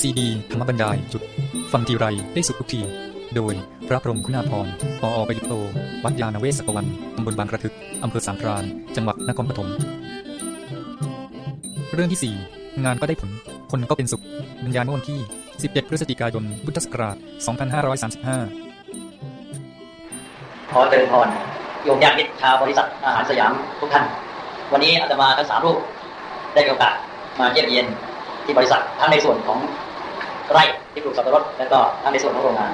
ซีดีธรรมบรรยายจุด ฟังทีไรได้สุขทุกที โดยพระพรหมคุณาภรณ์ปออประยุตโต วัดยาณเวศกวันตำบลบางกระทึก อำเภอสามพราน จังหวัดนครปฐม เรื่องที่ 4 งานก็ได้ผล คนก็เป็นสุขบรรยายเมื่อวันที่ 17 พฤศจิกายน พุทธศักราช 2535 ขอเจริญพรโยมญาติมิตรชาวบริษัทอาหารสยามทุกท่าน วันนี้อาตมาทั้งสามรูปได้มีโอกาสมาเยี่ยมเยียนที่บริษัททั้งในส่วนของ ไร่ที่ปลูกสับปะรดและก็ทั้งในส่วนของโรงงาน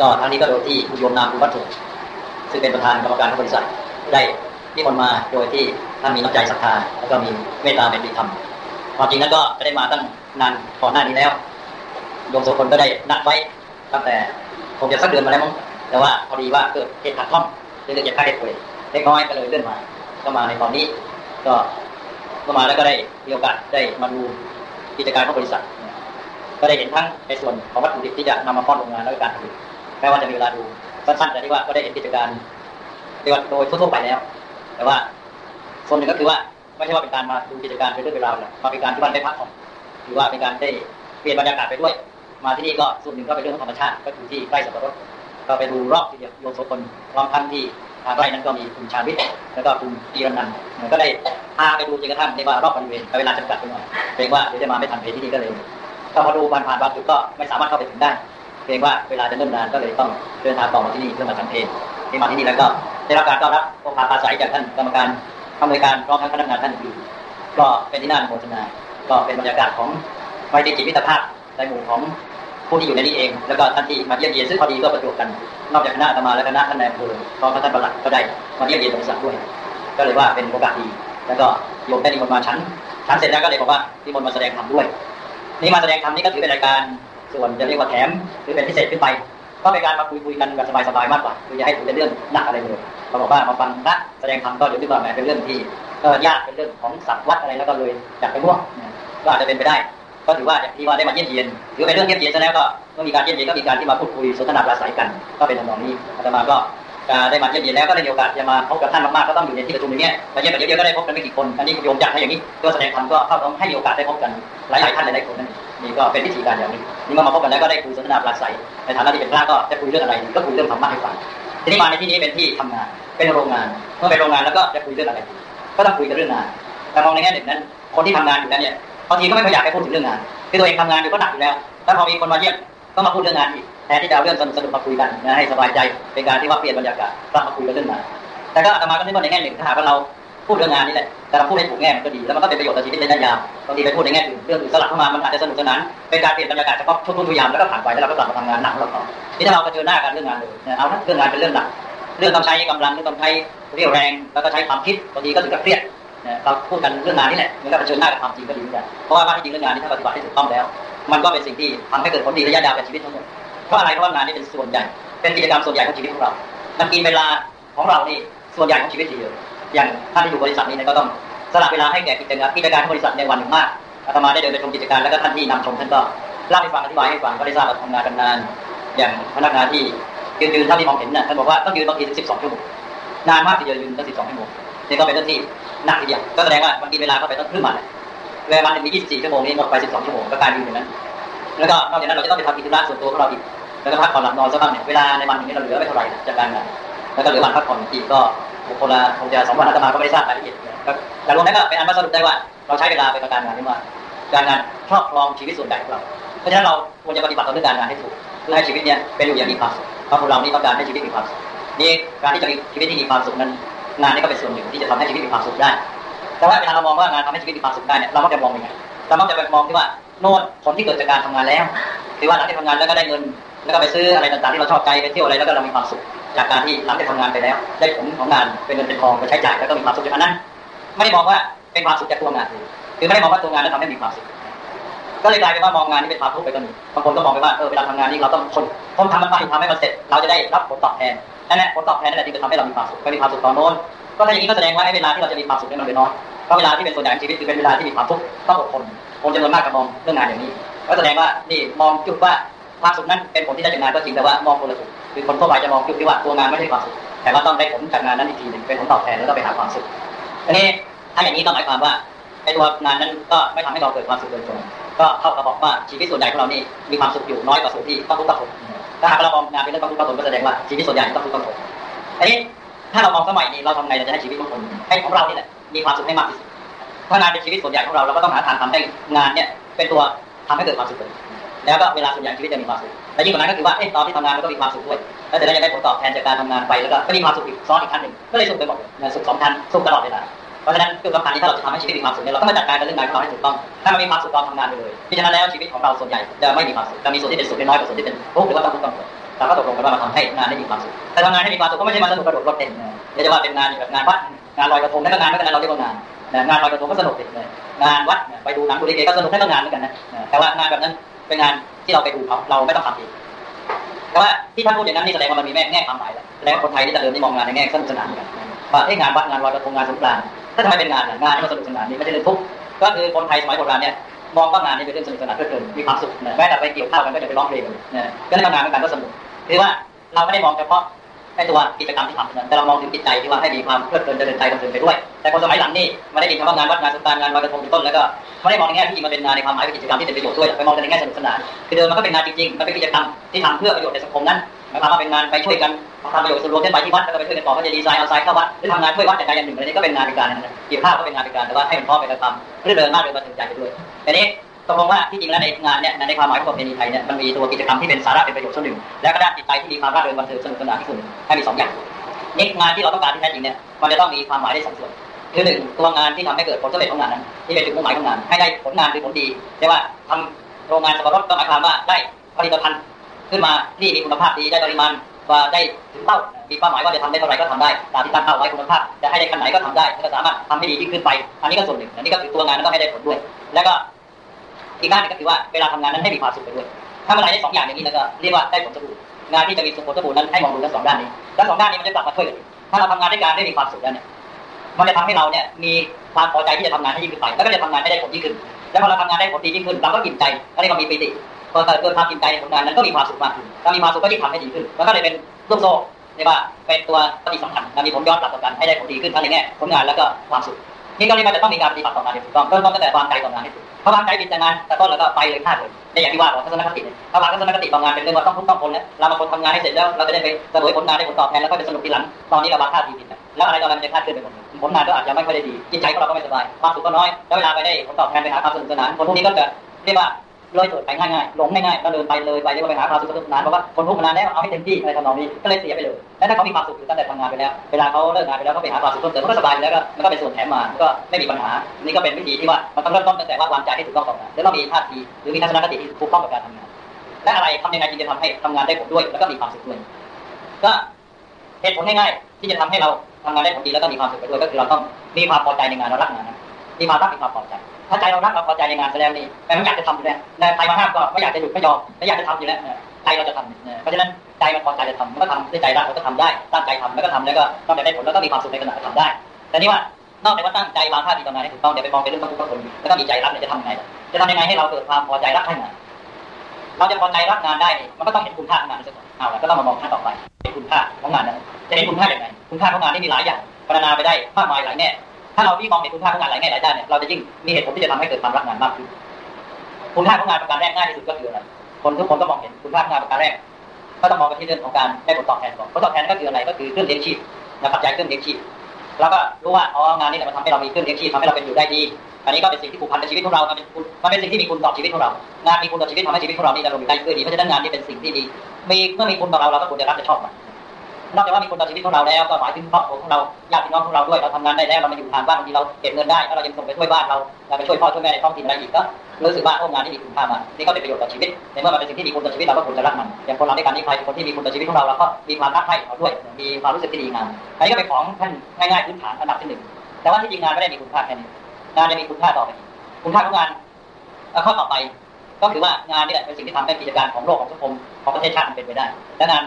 ก็ทั้งนี้ก็โดยที่คุณโยมนามคุณวัตถุซึ่งเป็นประธานกรรมการของบริษัทได้นิมนต์มาโดยที่ท่านมีน้ำใจศรัทธาแล้วก็มีเมตตาเป็นดีธรรมความจริงนั้นก็ได้มาตั้งนานก่อนหน้านี้แล้วโยมโสคนก็ได้นัดไว้ตั้งแต่คงจะสักเดือนมาแล้วมั้งแต่ว่าพอดีว่าเกิดเหตุขัดข้องเรื่องเจ็บไข้ได้ป่วยเล็กน้อยก็เลยเลื่อนมาก็มาในตอนนี้ ก็ก็มาแล้วก็ได้มีโอกาสได้มาดูกิจการของบริษัท ก็ได้เห็นทั้งในส่วนของวัตถุดิบที่จะนำมาป้อนโรงงานและการผลิตแม้ว่าจะมีเวลาดูสั้นๆแต่ที่ว่าก็ได้เห็นกิจการโดยโดยทั่วๆไปแล้ว แต่ว่าส่วนหนึ่งก็คือว่าไม่ใช่ว่าเป็นการมาดูกิจการเป็นเรื่องเป็นราวเลยมาเป็นการที่วันได้พักผ่อนหรือว่าเป็นการได้เปลี่ยนบรรยากาศไปด้วย มาที่นี่ก็ส่วนหนึ่งก็เป็นเรื่องของธรรมชาติก็คือที่ใกล้สับปะรดก็ไปดูรอบทีเดียวโยมโสพลพร้อมทั้งที่ทางไร่นั้นก็มีคุณชาวิทย์แล้วก็คุณอีรนันก็ได้พาไปดูจนกระทั่งในว่ารอบบริเวณเวลาจำกัดไปหน่อยเกรงว่าเดี๋ยวจะมาไม่ทันเพที่นี่ก็เลย ก็พอดูผ่านผ่านบางจุดก็ไม่สามารถเข้าไปถึงได้เกรงว่าเวลาจะเริ่มนานก็เลยต้องเดินทางต่อมาที่นี่เพื่อมาทำเพลที่มาที่นี่แล้วก็ได้รับการต้อนรับโอภาอาศัยจากท่านกรรมการทำรายการพร้อมทั้งพนักงานท่านอื่นก็เป็นที่น่าโมทนา ก็เป็นบรรยากาศของไมตรีจิตวิตรภาพในหมู่ของผู้ที่อยู่ในนี้เอง แล้วก็ท่านที่มาเยี่ยมเยียนซึ่งพอดีก็ประจวบกัน นอกจากคณะธรรมาและคณะท่านนายอำเภอพร้อมทั้งท่านประหลัดก็ได้มาเยี่ยมเยียนบริษัทด้วย ก็เลยว่าเป็นโอกาสดี แล้วก็โยมได้นิมนต์มาชั้นชั้นเสร็จแล้วก็เลยบอกว่านิมนต์มาแสดงธรรมด้วย นี่มาแสดงธรรมนี่ก็ถือเป็นรายการส่วนจะเรียกว่าแถมหรือเป็นพิเศษขึ้นไป ก็เป็นการมาคุยคุยกันแบบสบายๆมากกว่าคืออย่าให้ถือเป็นเรื่องหนักอะไรเลยเขาบอกว่ามาฟังพระแสดงธรรมก็เดี๋ยวคิดว่าแหมเป็นเรื่องที่ก็ยากเป็นเรื่องของสัตว์วัดอะไรแล้วก็เลยอยากไปร่วมก็อาจจะเป็นไปได้ ก็ถือว่าอย่างที่ว่าได้มาเยี่ยมเยียนถือเป็นเรื่องเยี่ยมเยียนซะแล้วก็เมื่อมีการเยี่ยมเยียนก็มีการที่มาพูดคุยสนทนาปราศัยกัน ก็เป็นทำนองนี้อาตมาก็ ได้มาเยี่ยมเยียนแล้วก็ได้มีโอกาสจะมาพบกับท่านมากๆก็ต้องอยู่ในที่ประชุมอย่างเงี้ยมาเยี่ยมแบบเยอะๆก็ได้พบกันไม่กี่คนอันนี้โยมจัดให้อย่างนี้ก็แสดงธรรมก็เข้าต้องให้โอกาสได้พบกันหลายๆท่านหลายๆคนนั่นนี่ก็เป็นวิธีการอย่างนี้นี่มาพบกันแล้วก็ได้คุยสนทนาปราศัยในฐานะที่เป็นพระก็จะคุยเรื่องอะไรก็คุยเรื่องธรรมะให้ฟังทีนี้มาในที่นี้เป็นที่ทำงานเป็นโรงงานเมื่อเป็นโรงงานแล้วก็จะคุยเรื่องอะไรก็ต้องคุยกันเรื่องงานแต่มองในแง่หนึ่งนั้น คนที่ทำงานอยู่นั้นเนี่ยบางทีก็ไม่ค่อยอยากให้พูดถึงเรื่องงานคือตัวเองทำงานอยู่ก็หนักอยู่แล้วแล้วพอมีคนมาเยี่ยมก็มาพูดเรื่องงานอีก ทนที่จะเอาเรื่องสนุกๆมาคุยกันนะให้สบายใจเป็นการที่ว่าเปลี่ยนบรรยากาศกลับมาคุยกันเรื่องงานแต่ก็อาตมาก็นึกว่าในแง่หนึ่งถ้าหากว่าเราพูดเรื่องงานนี่แหละแต่เราพูดให้ถูกแง่มันก็ดีแล้วมันก็เป็นประโยชน์ต่อชีวิตในระยะยาวบางทีไปพูดในแง่อื่นเรื่องอื่นสลับเข้ามามันอาจจะสนุกสนานเป็นการเปลี่ยนบรรยากาศเฉพาะช่วงทุกยามแล้วก็ผ่านไปแล้วเราก็กลับมาทำงานหนักของเราต่อที่ถ้าเราเผชิญหน้ากันเรื่องงานเลยเอาเรื่องงานเป็นเรื่องหนักเรื่องต้องใช้กำลังเรื่องต้องใช้เรี่ยวแรงแล้วก็ใช้ความคิดบางทีก็ถึงกับเครียดเราพูดกันเรื่องงานนี่แหละมันก็เผชิญหน้ากับความจริงก็ดีเหมือนกันเพราะว่าที่จริงเรื่องงานนี้ถ้าปฏิบัติให้ถูกต้องแล้ว มันก็เป็นสิ่งที่ทำให้เกิดผลดีระยะยาวกับชีวิตทั้งหมด เพราะอะไรเพราะงานนี้เป็นส่วนใหญ่ เป็นกิจกรรมส่วนใหญ่ของชีวิตของเรา มันกินเวลาของเรานี่ส่วนใหญ่ของชีวิตทีเดียวอย่างท่านที่อยู่บริษัทนี้ก็ต้องสละเวลาให้แก่กิจการกิจการของบริษัทในวันหนึ่งมากอาตมาได้เดินไปชมกิจการแล้วก็ท่านที่นำชมท่านก็เล่าให้ฟังอธิบายให้ฟังก็ได้ทราบว่าทำงานกันนาน อย่างพนักงานที่ยืนยืนท่าที่มองเห็นน่ะท่านบอกว่าต้องยืนบางทีสิบสองชั่วโมงนานมากทีเดียวยืนตั้งสิบสองชั่วโมงนี่ก็เป็นเรื่องที่หนักทีเดียวก็แสดงว่าบางทีเวลาเข้าไปต้องครึ่งวันเวลาวันหนึ่งมียี่สิบสี่ชั่วโมงนี้หมดไปสิบสองชั่วโมงก็การยืนอย่างนั้น แล้วก็นอกจากนั้นเราจะต้องไปทำกิจธุระส่วนตัวของเราอีก แล้วก็พักผ่อนหลับนอนซะบ้างเนี่ยเวลาในวันนี้เราเหลือไม่เท่าไหร่จากการแล้วก็เหลือวันพักผ่อนอีกก็คนละคงจะสองวันอาตมาก็ไม่ได้ทราบรายละเอียดแต่รวมแล้วก็เป็นอันว่าสรุปได้ว่า เราใช้เวลาไปกับการงานนี่ว่าการงานครอบครองชีวิตส่วนใหญ่ของเราเพราะฉะนั้นเราควรจะปฏิบัติต่อเรื่องการงานให้ถูกเพื่อให้ชีวิตเนี้ยเป็นอยู่อย่างมีความสุขเพราะคนเรานี่ต้องการให้ชีวิตมีความสุขนี่การที่จะมีชีวิตที่มีความสุขนั้น งานนี้ก็เป็นส่วนหนึ่งที่จะทำให้ชีวิตมีความสุขได้ แต่ว่าเวลาเรามองว่างานทำให้ชีวิตมีความสุขได้เนี่ยเรามักจะมองยังไงเรามักจะไปมองที่ว่าโน่นผลที่เกิดจากการทำงานแล้วคือว่าหลังจากทำงานแล้วก็ได้เงิน แล้วก็ไปซื้ออะไรต่างๆที่เราชอบใจไปเที่ยวอะไรแล้วก็เรามีความสุขจากการที่หลังจากทำงานไปแล้ว ได้ผลของงานเป็นเงินเป็นทองไปใช้จ่ายแล้วก็มีความสุขจากนั้น ไม่ได้มองว่าเป็นความสุขจากตัวงานคือไม่ได้มองว่าตัวงานนั้นทำให้มีความสุขก็เลยกลายเป็นว่ามองงานนี้เป็นความทุกข์ไปกันบางคนก็มองไปว่าเออเวลาทำงานนี้เราต้องทนทนทำมันไปทำให้มันเสร็จ เราจะได้รับผลตอบแทนนั่นแหละผลตอบแทนนั่นแหละที่จะทำให้เรามีความสุขก็มีความสุขตอนโน้นก็ถ้าอย่างนี้ก็แสดงว่าเวลาที่เราจะมีความสุขนี่มันเป็นน้อยเพราะเวลาที่เป็นส่วนใหญ่ของชีวิตคือเป็นเวลาที่มีความทุกข์ต้องอดทนคนจำนวนมากก็มองเรื่องงานอย่างนี้ก็แสดงว่านี่มองจุดว่า ความสุขนั้นเป็นผลที่ได้จากงานก็จริงแต่ว่ามองคนละจุดคือคนทั่วไปจะมองจุดที่ว่าตัวงานไม่ใช่ความสุขแต่ว่าต้องได้ผลจากงานนั้นอีกทีหนึ่งเป็นผลตอบแทนแล้วก็ไปหาความสุขอันนี้ถ้าอย่างนี้ก็หมายความว่าไอ้ตัวงานนั้นก็ไม่ทำให้เราเกิดความสุขโดยตรงก็เท่ากับบอกว่าชีวิตส่วนใหญ่ของเรานี่มีความสุขอยู่น้อยกว่าสุขที่ต้องทุกข์ต้องทนถ้าหากเรามองงานเป็นเรื่องต้องทุกข์ต้องทนก็แสดงว่าชีวิตส่วนใหญ่ต้องทุกข์ต้องทนอันนี้ถ้าเรามองสมัยนี้เราทำไงเราจะให้ชีวิตของคนให้ของเรานี่แหละมีความสุขให้มากที่สุดถ้างานเป็นชีวิตส่วนใหญ่ของเราเราก็ต้องหาทางทำให้งานเนี่ยเป็นตัวทำให้เกิดความสุข แล้วก็เวลาส่วนใหญ่ชีวิตจะมีความสุขและยิ่งกว่านั้นก็คือว่าเอ๊ะตอนที่ทำงานมันก็มีความสุขด้วยแล้วแต่ได้ยังได้ผลตอบแทนจากการทำงานไปแล้วก็ก็มีความสุขอีกซ้อนอีกขั้นหนึ่งก็เลยสุขไปหมดสุขสองชั้นสุขตลอดเวลาเพราะฉะนั้นจุดสำคัญที่ถ้าเราจะทำให้ชีวิตมีความสุขเนี่ยเราต้องมาจัดการกับเรื่องงานของเราให้ถูกต้องถ้ามันมีความสุขตอนทำงานไปเลยเพราะฉะนั้นแล้วชีวิตของเราส่วนใหญ่จะไม่มีความสุขจะมีส่วนที่เป็นสุขน้อยกว่าส่วนที่เป็นทุกข์หรือว่าต้องทุกข์ต้องทนเราก็ตกลงกันว่ามาทำให้งานได้มีความสุขแต่ทำงานให้มีความสุขก็ไม่ใช่มาสนุกกระโดดรถเต้นเดี๋ยวจะว่าเป็นงานแบบงานวัดงานลอยกระทงนั่นก็งานไม่ก็งานเราเรียกว่างานงานลอยกระทงก็สนุกดิงานวัดไปดูหนังดูลิเกก็สนุกนั่นก็งานเหมือนกันนะแต่ว่างานแบบนั้น เป็นงานที่เราไปดูเขาเราไม่ต้องทำเองแต่ว่าที่ท่านพูดอย่างนั้นนี่แสดงว่ามันมีแง่แง่ความหมายแล้วแสดงว่าคนไทยที่จะเริ่มที่มองงานในแง่สนุกสนานกันว่าไอ้งานวัดงานลอยกระทงงานสงกรานต์ถ้าทำไมเป็นงานงานที่มันสนุกสนานนี่ไม่ใช่เรื่องทุกข์ก็คือคนไทยสมัยโบราณเนี่ยมองว่างานนี้เป็นเรื่องสนุกสนานเพื่อเกินมีความสุขแม้แต่ไปเกี่ยวข้าวกันก็จะไปร้องเพลงกันก็ได้ทำงานกันก็สนุกคือว่าเราไม่ได้มองเฉพาะ ไอ้ตัวกิจกรรมที่ทำแต่เรามองถึงจิตใจที่ว่าให้มีความเพลิดเพลินเดินใจบันเทิงไปด้วย แต่คนสมัยหลังนี่ไม่ได้มีคำว่างานวัดงานสงการงานลอยกระทงเป็นต้นแล้วก็ไม่ได้มองในแง่ที่มันเป็นงานในความหมายเป็นกิจกรรมที่เป็นประโยชน์ด้วยไปมองในแง่สนุกสนานคือเดิมมันก็เป็นงานจริงๆมันเป็นกิจกรรมที่ทำเพื่อประโยชน์ในสังคมนั้นหมายความว่าเป็นงานไปช่วยกันทำประโยชน์ส่วนรวมเช่นไปที่วัดแล้วก็ไปช่วยกันต่อก็จะดีไซน์เอาทรายเข้าวัดหรือทำงานช่วยวัดแต่ใจอย่างหนึ่งอะไรนี้ก็เป็นงานเป็นการนะกี่ยวข้าวก็เป็นงานเป็นการแต่ว่าให้มันพร้อมไปกระทำเรื่อเดินมากเลยบันเทิงใจไปด้วยแต่นี้ ตกลงว่าที่จริงแล้วในงานเนี่ยในความหมายของประเพณีไทยเนี่ยมันมีตัวกิจกรรมที่เป็นสาระเป็นประโยชน์ส่วนหนึ่งแล้วก็ด้านจิตใจที่มีความร่าเริงบันเทิงสนุกสนานที่สุดให้มีสองอย่างนี่งานที่เราต้องการที่แท้จริงเนี่ยมันจะต้องมีความหมายได้สองส่วนคือหนึ่งตัวงานที่ทำให้เกิดผลสำเร็จของงานนั้นที่เป็นจุดมุ่งหมายของงานให้ได้ผลงานคือผลดีใช่ว่าทำโรงงานสับปะรดก็หมายความว่าได้ผลิตภัณฑ์ขึ้นมาที่มีคุณภาพดีได้ปริมาณว่าได้ถึงเป้ามีเป้าหมายว่าจะทำได้เท่าไรก็ทำได้ตามที่ตั้งเป้าไว้คุณภาพจะให้ได้ขนาดไหนก็ทำได้ก็สามารถทำให้ดียิ่ขึ้นไป อันนี้ก็ส่วนหนึ่งอันนี้ก็คือตัวงานต้องให้ได้ผลด้วย แล้วก็ อีกด้านนึงก็คือว่าเวลาทำงานนั้นให้มีความสุขไปด้วยถ้าเมื่อไรได้สองอย่างอย่างนี้แล้วก็เรียกว่าได้ผลสมบูรณ์งานที่จะมีผลสมบูรณ์นั้นให้มองดูทั้งสองด้านนี้แล้วสองด้านนี้มันจะกลับมาช่วยกันถ้าเราทำงานด้วยกันได้มีความสุขแล้วเนี่ยมันจะทำให้เราเนี่ยมีความพอใจที่จะทำงานให้ยิ่งขึ้นไปแล้วก็จะทำงานได้ผลยิ่งขึ้น แล้วพอเราทำงานได้ผลดียิ่งขึ้นเราก็อิ่มใจแล้วก็มีปิติพอเกิดความอิ่มใจในผลงานนั้นก็มีความสุขมากขึ้นถ้ามีความสุขก็ยิ่งทำให้ดีขึ้นแล้วก็เลยเป็นลูกโซ่เรียกว่าเป็นตัวปฏิสัมพันธ์มีผลย้อนกลับต่อกันให้ได้ผลดีขึ้นทั้งในแง่ผลงานแล้วก็ความสุข นี่ก็เรียกว่าจะต้องมีการปฏิบัติต่องานที่ถูกต้องเริ่มต้นตั้งแต่วางใจต่องานให้ถูกพอวางใจผิดจากงานแต่ต้นแล้วก็ไปเลยพลาดเลยในอย่างที่ว่าของทัศนคติเนี่ยถ้าวางทัศนคติต่องานเป็นเรื่องว่าต้องทุกต้องทนเนี่ยเรามาคนทำงานให้เสร็จแล้วเราจะได้ไปสรุปผลงานได้ผลตอบแทนแล้วก็ไปสนุกทีหลังตอนนี้เราวางท่าทีผิดแล้วอะไรตอนนั้นมันจะคาดเคลื่อนไปหมดผลงานก็อาจจะไม่ค่อยได้ดีจิตใจของเราก็ไม่สบายความสุขก็น้อยแล้วเวลาไปได้ผลตอบแทนไปหาความสนุกสนานคนพวกนี้ก็จะเรียกว่า เลยเถิดไปง่ายๆหลงง่ายๆก็เดินไปเลยไปเรียกว่าไปหาความสุขสนุกสนานเพราะว่าคนทุกข์มานานแล้วเอาให้เต็มที่อะไรทำนองนี้ก็เลยเสียไปเลยแล้วถ้าเขามีความสุขอยู่ตั้งแต่ทำงานไปแล้วเวลาเขาเลิกงานไปแล้วเขาไปหาความสุขเพิ่มเติมก็สบายแล้วก็มันก็เป็นส่วนแถมมาก็ไม่มีปัญหานี่ก็เป็นวิธีที่ว่ามันต้องเริ่มต้นตั้งแต่ว่าวางใจให้ถูกต้องก่อนแล้วต้องมีท่าทีหรือมีทัศนคติที่ถูกต้องกับการทำงานและอะไรทำยังไงจึงจะทำให้ทำงานได้ผลด้วย แล้วก็มีความสุขด้วยก็เหตุผลง่ายๆที่จะทำให้เราทำงานได้ผลดีแล้วก็มีความสุขไปด้วยก็คือเราต้องมีความพอใจในงานเรารักงานนะ มีความรักมีความพอใจถ้าใจเรารักเราพอใจในงานแสดงนี่แต่ไม่อยากจะทำอยู่แล้วใครมาห้ามก็ไม่อยากจะหยุดไม่ยอมไม่อยากจะทำอยู่แล้วใจเราจะทำเพราะฉะนั้นใจมันพอใจจะทำมันก็ทำด้วยใจรักเราก็ทำได้ตั้งใจทำแล้วก็ทำแล้วก็ต้องได้ผลแล้วก็มีความสุขในขณะที่ทำได้ แต่นี่ว่านอกจากว่าตั้งใจวางท่าทีทำงานให้ถูกต้องเดี๋ยวไปมองเป็นเรื่องของทุกคนแล้วก็มีใจรักเนี่ยจะทำยังไงจะทำยังไงให้เราเกิดความพอใจรักให้งานเราจะพอใจรักงานได้ มันก็ต้องเห็นคุณค่าของงานซะก่อนเอาละก็ต้องมามองท่าต่อไปเห็นคุณค่าของงานนั้นจะเห็นคุณค่าอย่างไรคุณค่าของงานที่มีหลายอย่างพัฒนาไปได้มากมายหลายแง่ ถ้าเราที่มองเห็นคุณค่าของงานหลายแง่หลายด้านเนี่ยเราจะยิ่งมีเหตุผลที่จะทำให้เกิดความรักงานมากขึ้นคุณค่าของงานประการแรกง่ายที่สุดก็คืออะไรคนทุกคนก็มองเห็นคุณค่าของงานประการแรก ก็ต้องมองไปที่เรื่องของการได้ผลตอบแทนก่อนผลตอบแทนก็คืออะไรก็คือเครื่องเลี้ยงชีพนะปัจจัยเครื่องเลี้ยงชีพแล้วก็รู้ว่าอ๋องานนี้แหละมันทำให้เรามีเครื่องเลี้ยงชีพทำให้เราเป็นอยู่ได้ดีอันนี้ก็เป็นสิ่งที่ผูกพันกับชีวิตของเรามันเป็นมันเป็นสิ่งที่มีคุณต่อชีวิตของเรา งานมีคุณต่อชีวิตทำให้ชีวิตของเรานี่ดำรงอยู่ได้ด้วยดีเพราะฉะนั้นงานนี้เป็นสิ่งที่ดี มีเมื่อมีคุณต่อเราเราก็ควรจะรักจะชอบมัน นอกจากว่ามีคุณต่อชีวิตของเราแล้วก็หมายถึงครอบครัวของเราญาติพี่น้องของเราด้วยเราทำงานได้แล้วเรามาอยู่ทางบ้านบางทีเราเก็บเงินได้แล้วเรายังส่งไปช่วยบ้านเราเราไปช่วยพ่อช่วยแม่ในท้องถิ่นอะไรอีกก็รู้สึกว่าโอ้งานที่มีคุณค่ามานี่ก็เป็นประโยชน์ต่อชีวิตในเมื่อมันเป็นสิ่งที่มีคุณต่อชีวิตเราก็ควรจะรักมันอย่างคนเราในการนี้ใครคนที่มีคุณต่อชีวิตของเราเราก็มีความรักให้เขาด้วยมีความรู้สึกที่ดีงามอันนี้ก็เป็นของท่านง่ายๆพื้นฐานอันดับที่หนึ่งแต่ว่าที่จริงงานไม่ได้มีคุณค่าแค่นี้งานจะมีคุณค่าต่อไปคุณค่าของงานข้อต่อไป ก็คือว่างานนี่แหละเป็นสิ่งที่ทำให้กิจการของโลกของสังคมของประเทศชาติมันเป็นไปได้ และงาน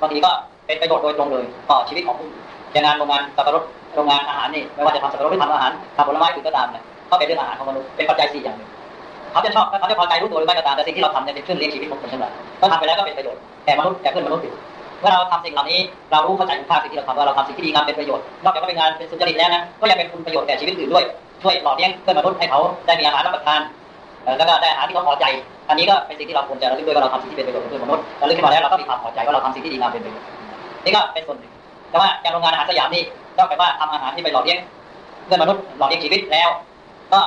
บางทีก็ เป็นประโยชน์โดยตรงเลยต่อชีวิตของผู้อย่างงานโรงงานสับปะรดโรงงานอาหารนี่ไม่ว่าจะทำสับปะรดหรือทำอาหารทำผลไม้อื่นก็ตามเนี่ยก็เป็นเรื่องอาหารของมนุษย์เป็นปัจจัยสี่อย่างหนึ่งเขาจะชอบเขาจะพอใจรู้ตัวหรือไม่ก็ตามแต่สิ่งที่เราทำเนี่ยเป็นเครื่องเลี้ยงชีวิตของคนทั้งหลายก็ทำไปแล้วก็เป็นประโยชน์แก่มนุษย์แก่เพื่อนมนุษย์อยู่เมื่อเราทำสิ่งเหล่านี้เรารู้เข้าใจคุณค่าสิ่งที่เราทำว่าเราทำสิ่งที่ดีงามเป็นประโยชน์นอกจากว่าเป็นงานเป็นสุจริตแล้วนะก็ยังเป็นคุณประโยชน์แก่ชีวิตอื่นด้วยช่วยหล่อเลี้ยงเพื่อนมนุษย์ให้เขาได้มีอาหารรับประทานแล้วก็ได้อาหารที่เขาพอใจ อันนี้ก็เป็นสิ่งที่เราควรจะระลึกด้วยว่าเราทำสิ่งที่เป็นประโยชน์กับเพื่อนมนุษย์ระลึกขึ้นมาแล้วเราก็มีความพอใจว่าเราทำสิ่งที่ดีงามเป็นประโยชน์ นี่ก็เป็นส่วนหนึ่งแต่ว่าการโรงงานอาหารสยามนี่ต้องแปลว่าทำอาหารที่ไปหล่อเลี้ยงเพื่อนมนุษย์หล่อเลี้ยงชีวิตแล้ว ก็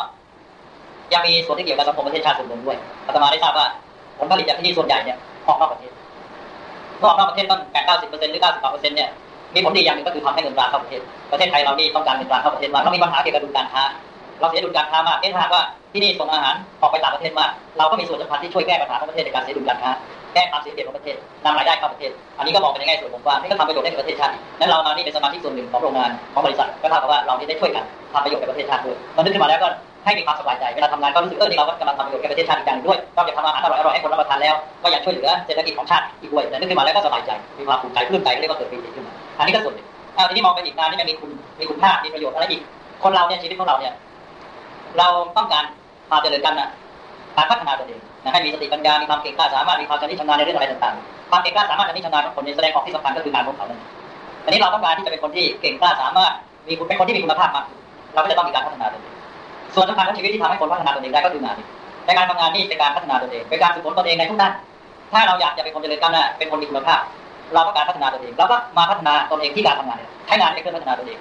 ยังมีส่วนที่เกี่ยวกับสังคมประเทศชาติส่วนหนึ่งด้วยอาตมาได้ทราบว่าผลผลิตจากที่นี่ส่วนใหญ่เนี่ยออกนอกประเทศนอกนอกประเทศต้องแปดเก้าสิบเปอร์เซ็นต์หรือเก้าสิบกว่าเปอร์เซ็นต์เนี่ยมีผลดีอย่างหนึ่งก็คือทำให้เงินตราเข้าประเทศ ประเทศไทยเรานี่ต้องการเงินตราเข้าประเทศมากเรามีปัญหาเกี่ยวกับดุลการค้า เราเสียดุลการค้ามากเช่นถ้าว่าที่นี่ส่งอาหารออกไปต่างประเทศมาก เราก็มีส่วนสำคัญที่ช่วยแก้ปัญหาของประเทศในการเสียดุลการค้า แก้ความเสียเปรียบของประเทศนำรายได้เข้าประเทศ อันนี้ก็มองเป็นยังไงส่วนผมว่านี่ก็ทำประโยชน์ให้กับประเทศชาตินั้นเรามานี่เป็นสมาชิกส่วนหนึ่งของโรงงานของบริษัทก็เท่ากับว่าเรานี่ได้ช่วยกันทำประโยชน์กับประเทศชาติด้วยมันนึกขึ้นมาแล้วก็ให้มีความสบายใจเวลาทำงานก็รู้สึกเออนี่เราก็กำลังทำประโยชน์แก่ประเทศชาติอีกอย่างด้วยนอกจากทำอาหารอร่อยๆให้คนรับประทานแล้วก็ยังช่วยเหลือเศรษฐกิจของชาติอีกด้วยนึกขึ้นมาแล้วก็สบายใจมีความภูมิใจปลื้มใจเรียกว่าเกิดปีติขึ้นมาอันนี้ก็ส่วนหนึ่งทีนี้มองไปอีกงานที่มันมีคุณมีคุณค่ามีประโยชน์อะไรอีกคนเราเนี่ยชีวิตของเราเนี่ยเราต้องการมาเจริญกันนะการพัฒนาตัวเอง นะให้มีสติปัญญา มีความเก่งกล้าสามารถ มีความชำนิชำนาญในเรื่องอะไรต่างๆ ความเก่งกล้าสามารถชำนิชำนาญของคนนี้แสดงออกที่สำคัญก็คืองานของเขานั่นอันนี้เราต้องการที่จะเป็นคนที่เก่งกล้าสามารถ มีเป็นคนที่มีคุณภาพมากเราก็จะต้องมีการพัฒนาตัวเองส่วนสำคัญของชีวิตที่ทำให้คนพัฒนาตัวเองได้ก็คืองานในการทำงานนี่เป็นการพัฒนาตัวเอง เป็นการฝึกฝนตัวเองในทุกด้าน ถ้าเราอยากจะเป็นคนเจริญก้าวหน้า เป็นคนมีคุณภาพ เราก็การพัฒนาตัวเองเราก็มาพัฒนาตัวเองที่การทำงานใช้งานเป็นเครื่องพัฒนาตัวเอง